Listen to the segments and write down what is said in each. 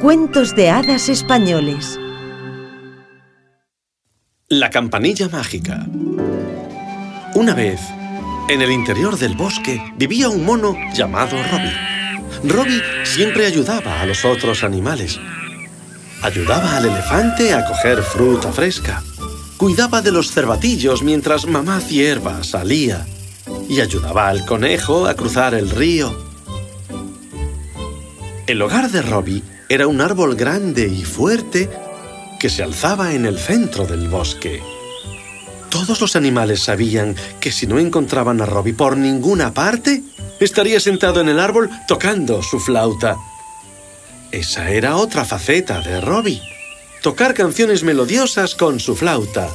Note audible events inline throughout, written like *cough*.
Cuentos de hadas españoles. La campanilla mágica. Una vez, en el interior del bosque, vivía un mono llamado Robbie. Robbie siempre ayudaba a los otros animales. Ayudaba al elefante a coger fruta fresca. Cuidaba de los cervatillos mientras mamá cierva salía. Y ayudaba al conejo a cruzar el río. El hogar de Robbie era un árbol grande y fuerte que se alzaba en el centro del bosque. Todos los animales sabían que si no encontraban a Robbie por ninguna parte, estaría sentado en el árbol tocando su flauta. Esa era otra faceta de Robbie, tocar canciones melodiosas con su flauta.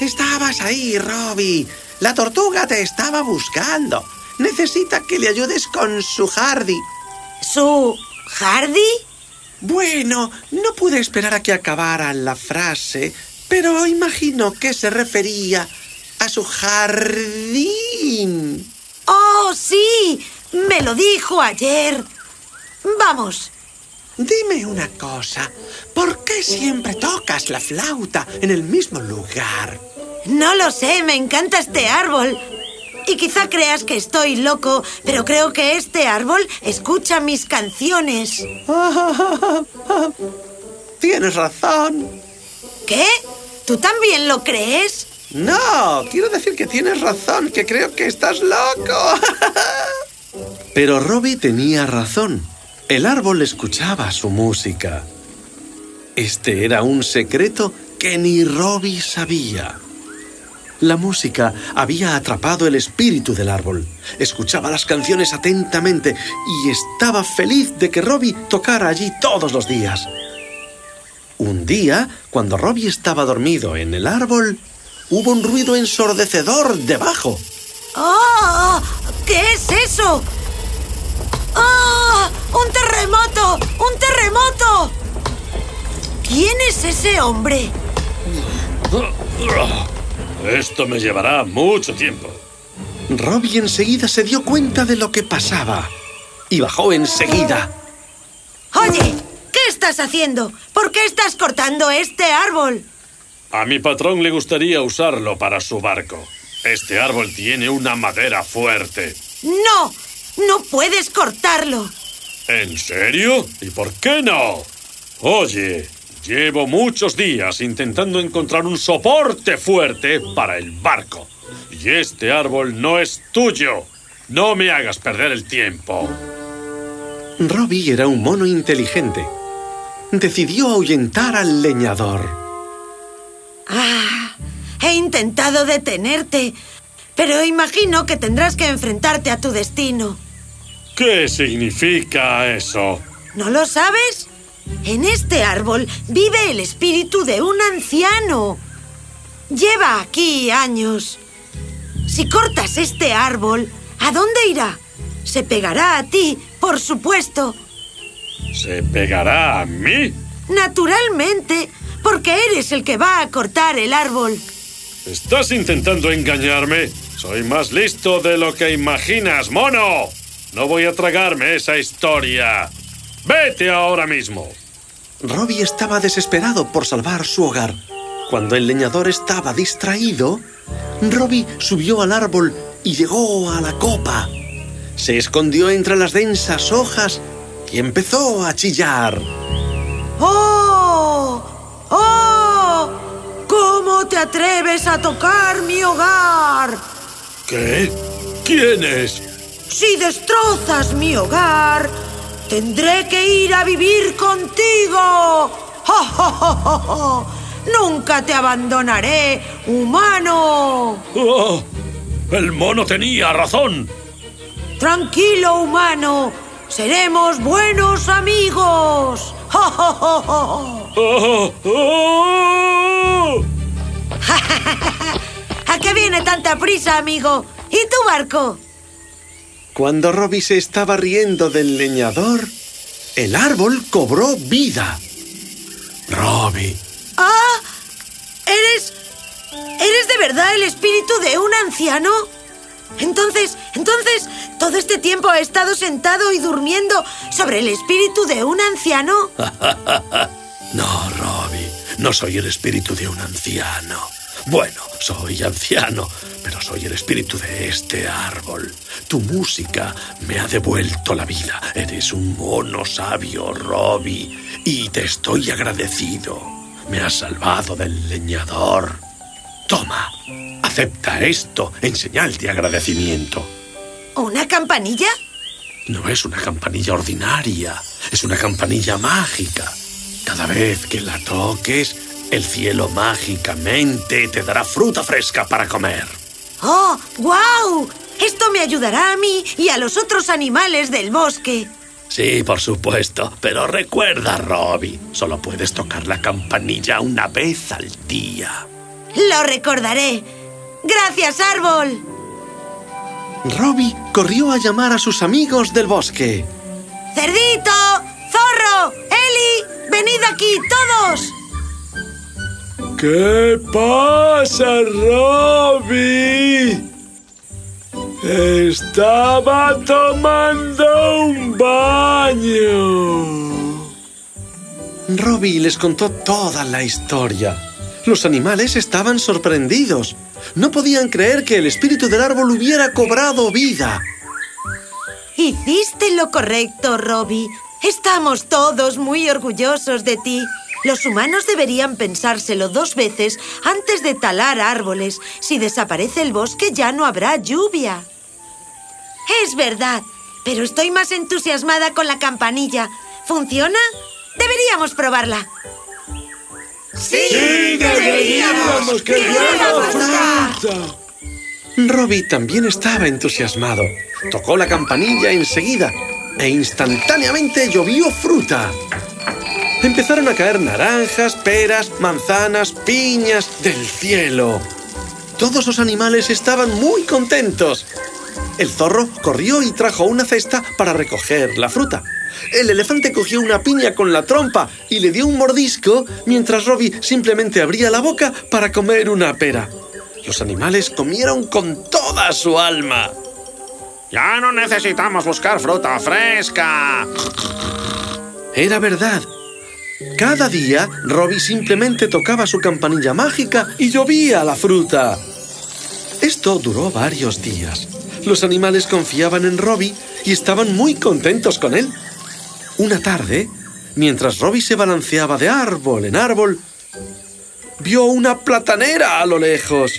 Estabas ahí, Robbie. La tortuga te estaba buscando. Necesita que le ayudes con su Hardy. ¿Su Hardy? Bueno, no pude esperar a que acabara la frase, pero imagino que se refería a su jardín. ¡Oh, sí! Me lo dijo ayer. Vamos. Dime una cosa. ¿Por qué siempre tocas la flauta en el mismo lugar? No lo sé, me encanta este árbol. Y quizá creas que estoy loco, pero creo que este árbol escucha mis canciones. *laughs* Tienes razón. ¿Qué? ¿Tú también lo crees? No, quiero decir que tienes razón, que creo que estás loco. *laughs* Pero Robbie tenía razón. El árbol escuchaba su música. Este era un secreto que ni Robbie sabía. La música había atrapado el espíritu del árbol. Escuchaba las canciones atentamente y estaba feliz de que Robbie tocara allí todos los días. Un día, cuando Robbie estaba dormido en el árbol, hubo un ruido ensordecedor debajo. ¡Oh! ¿Qué es eso? ¡Oh! ¡Un terremoto! ¡Un terremoto! ¿Quién es ese hombre? *laughs* Esto me llevará mucho tiempo. Robbie enseguida se dio cuenta de lo que pasaba y bajó enseguida. Oye, ¿qué estás haciendo? ¿Por qué estás cortando este árbol? A mi patrón le gustaría usarlo para su barco. Este árbol tiene una madera fuerte. No, no puedes cortarlo. ¿En serio? ¿Y por qué no? Oye, llevo muchos días intentando encontrar un soporte fuerte para el barco. Y este árbol no es tuyo. No me hagas perder el tiempo. Robbie era un mono inteligente. Decidió ahuyentar al leñador. Ah, he intentado detenerte, pero imagino que tendrás que enfrentarte a tu destino. ¿Qué significa eso? ¿No lo sabes? En este árbol vive el espíritu de un anciano. Lleva aquí años. Si cortas este árbol, ¿a dónde irá? Se pegará a ti, por supuesto. ¿Se pegará a mí? Naturalmente, porque eres el que va a cortar el árbol. ¿Estás intentando engañarme? Soy más listo de lo que imaginas, mono. No voy a tragarme esa historia. Vete ahora mismo. Robbie estaba desesperado por salvar su hogar. Cuando el leñador estaba distraído, Robbie subió al árbol y llegó a la copa. Se escondió entre las densas hojas y empezó a chillar. ¡Oh! ¡Oh! ¿Cómo te atreves a tocar mi hogar? ¿Qué? ¿Quién es? Si destrozas mi hogar, tendré que ir a vivir contigo. ¡Jo, jo, jo, jo, jo! Nunca te abandonaré, humano. ¡Oh! El mono tenía razón. Tranquilo, humano. Seremos buenos amigos. ¡Oh! ¡Oh! *laughs* ¿A qué viene tanta prisa, amigo? ¿Y tu barco? Cuando Robbie se estaba riendo del leñador, el árbol cobró vida. Robbie, ¡Ah! ¿Eres... ¿Eres de verdad el espíritu de un anciano? Entonces, entonces, todo este tiempo ha estado sentado y durmiendo sobre el espíritu de un anciano. *laughs* no, Robbie, no soy el espíritu de un anciano. Bueno, soy anciano, pero soy el espíritu de este árbol. Tu música me ha devuelto la vida. Eres un mono sabio, Robbie, y te estoy agradecido. Me has salvado del leñador. Toma, acepta esto en señal de agradecimiento. ¿Una campanilla? No es una campanilla ordinaria, es una campanilla mágica. Cada vez que la toques, el cielo mágicamente te dará fruta fresca para comer. ¡Oh, wow! Esto me ayudará a mí y a los otros animales del bosque. Sí, por supuesto, pero recuerda, Robbie, solo puedes tocar la campanilla una vez al día. Lo recordaré. Gracias, árbol. Robbie corrió a llamar a sus amigos del bosque. ¡Cerdito! ¡Zorro! ¡Eli! ¡Venid aquí todos! ¿Qué pasa, Robbie? Estaba tomando un baño. Robbie les contó toda la historia. Los animales estaban sorprendidos. No podían creer que el espíritu del árbol hubiera cobrado vida. Hiciste lo correcto, Robbie. Estamos todos muy orgullosos de ti. Los humanos deberían pensárselo dos veces antes de talar árboles. Si desaparece el bosque ya no habrá lluvia. Es verdad, pero estoy más entusiasmada con la campanilla. ¿Funciona? Deberíamos probarla. ¡Sí, deberíamos! ¡Que Robbie también estaba entusiasmado. Tocó la campanilla enseguida e instantáneamente llovió fruta. Empezaron a caer naranjas, peras, manzanas, piñas del cielo. Todos los animales estaban muy contentos. El zorro corrió y trajo una cesta para recoger la fruta. El elefante cogió una piña con la trompa y le dio un mordisco, mientras Robbie simplemente abría la boca para comer una pera. Los animales comieron con toda su alma. Ya no necesitamos buscar fruta fresca. Era verdad. Cada día, Robbie simplemente tocaba su campanilla mágica y llovía la fruta. Esto duró varios días. Los animales confiaban en Robbie y estaban muy contentos con él. Una tarde, mientras Robbie se balanceaba de árbol en árbol, vio una platanera a lo lejos.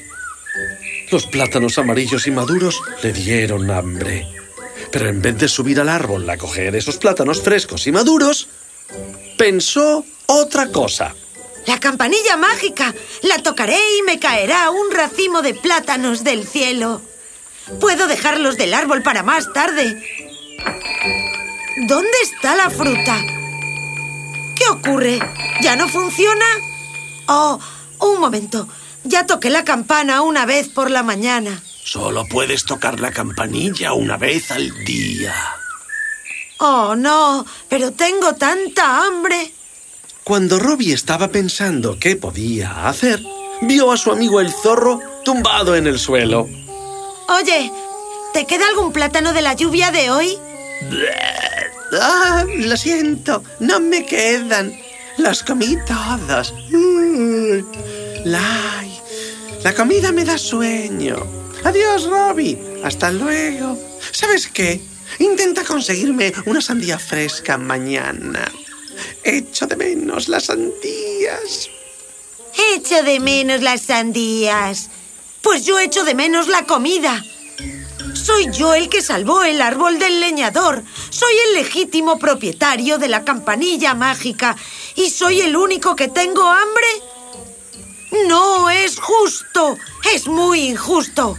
Los plátanos amarillos y maduros le dieron hambre. Pero en vez de subir al árbol a coger esos plátanos frescos y maduros, pensó otra cosa. La campanilla mágica. La tocaré y me caerá un racimo de plátanos del cielo. Puedo dejarlos del árbol para más tarde. ¿Dónde está la fruta? ¿Qué ocurre? ¿Ya no funciona? Oh, un momento. Ya toqué la campana una vez por la mañana. Solo puedes tocar la campanilla una vez al día. Oh, no, pero tengo tanta hambre. Cuando Robbie estaba pensando qué podía hacer, vio a su amigo el zorro tumbado en el suelo. Oye, ¿te queda algún plátano de la lluvia de hoy? Ah, lo siento, no me quedan. Los comí todos. Mm. La, la comida me da sueño. Adiós, Robbie. Hasta luego. ¿Sabes qué? Intenta conseguirme una sandía fresca mañana. Echo de menos las sandías. Echo de menos las sandías. Pues yo echo de menos la comida. Soy yo el que salvó el árbol del leñador. Soy el legítimo propietario de la campanilla mágica. ¿Y soy el único que tengo hambre? No es justo. Es muy injusto.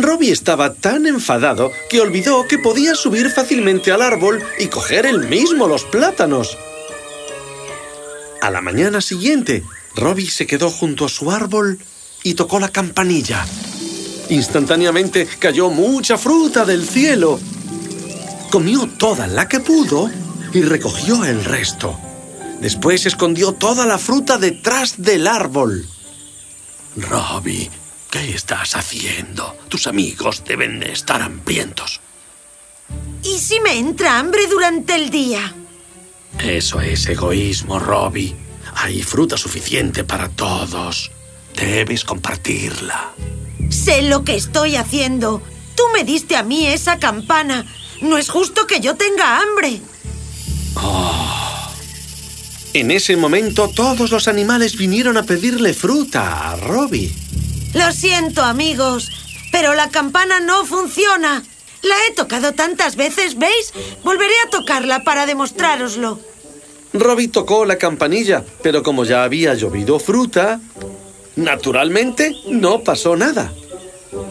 Robbie estaba tan enfadado que olvidó que podía subir fácilmente al árbol y coger él mismo los plátanos. A la mañana siguiente, Robbie se quedó junto a su árbol y tocó la campanilla. Instantáneamente cayó mucha fruta del cielo. Comió toda la que pudo y recogió el resto. Después escondió toda la fruta detrás del árbol. Robbie, ¿Qué estás haciendo? Tus amigos deben de estar hambrientos. ¿Y si me entra hambre durante el día? Eso es egoísmo, Robbie. Hay fruta suficiente para todos. Debes compartirla. Sé lo que estoy haciendo. Tú me diste a mí esa campana. No es justo que yo tenga hambre. En ese momento todos los animales vinieron a pedirle fruta a Robbie. Lo siento, amigos, pero la campana no funciona. La he tocado tantas veces, ¿veis? Volveré a tocarla para demostrároslo. Robbie tocó la campanilla, pero como ya había llovido fruta, naturalmente no pasó nada.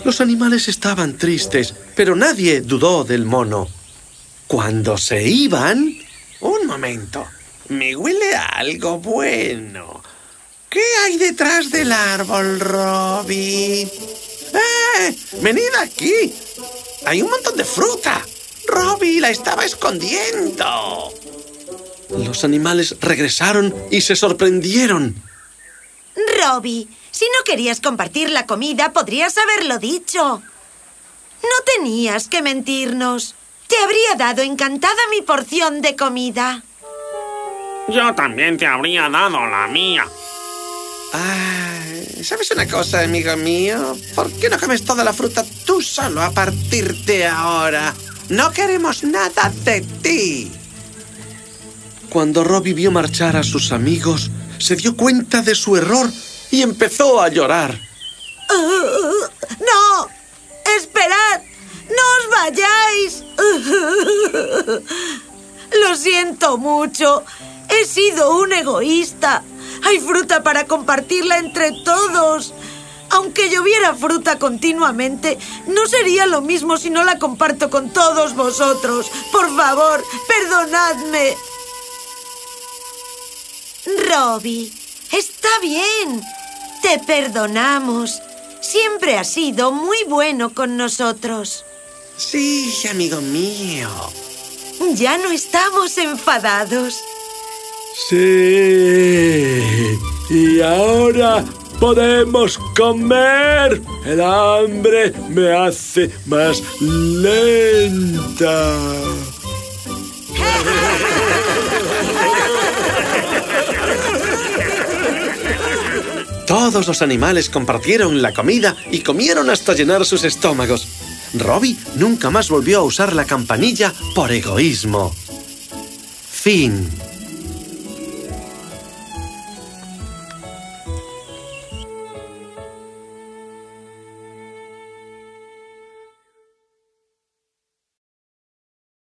Los animales estaban tristes, pero nadie dudó del mono. Cuando se iban... Un momento. Me huele a algo bueno. ¿Qué hay detrás del árbol, Robbie? ¡Eh! ¡Venid aquí! Hay un montón de fruta. Robbie la estaba escondiendo. Los animales regresaron y se sorprendieron. Robbie, si no querías compartir la comida, podrías haberlo dicho. No tenías que mentirnos. Te habría dado encantada mi porción de comida. Yo también te habría dado la mía. Ay, ¿Sabes una cosa, amigo mío? ¿Por qué no comes toda la fruta tú solo a partir de ahora? No queremos nada de ti. Cuando Robbie vio marchar a sus amigos, se dio cuenta de su error y empezó a llorar. Uh, ¡No! ¡Esperad! ¡No os vayáis! *laughs* Lo siento mucho. He sido un egoísta. Hay fruta para compartirla entre todos. Aunque lloviera fruta continuamente, no sería lo mismo si no la comparto con todos vosotros. Por favor, perdonadme. Robbie, está bien. Te perdonamos. Siempre has sido muy bueno con nosotros. Sí, amigo mío. Ya no estamos enfadados. Sí. Y ahora podemos comer. El hambre me hace más lenta. Todos los animales compartieron la comida y comieron hasta llenar sus estómagos. Robbie nunca más volvió a usar la campanilla por egoísmo. Fin.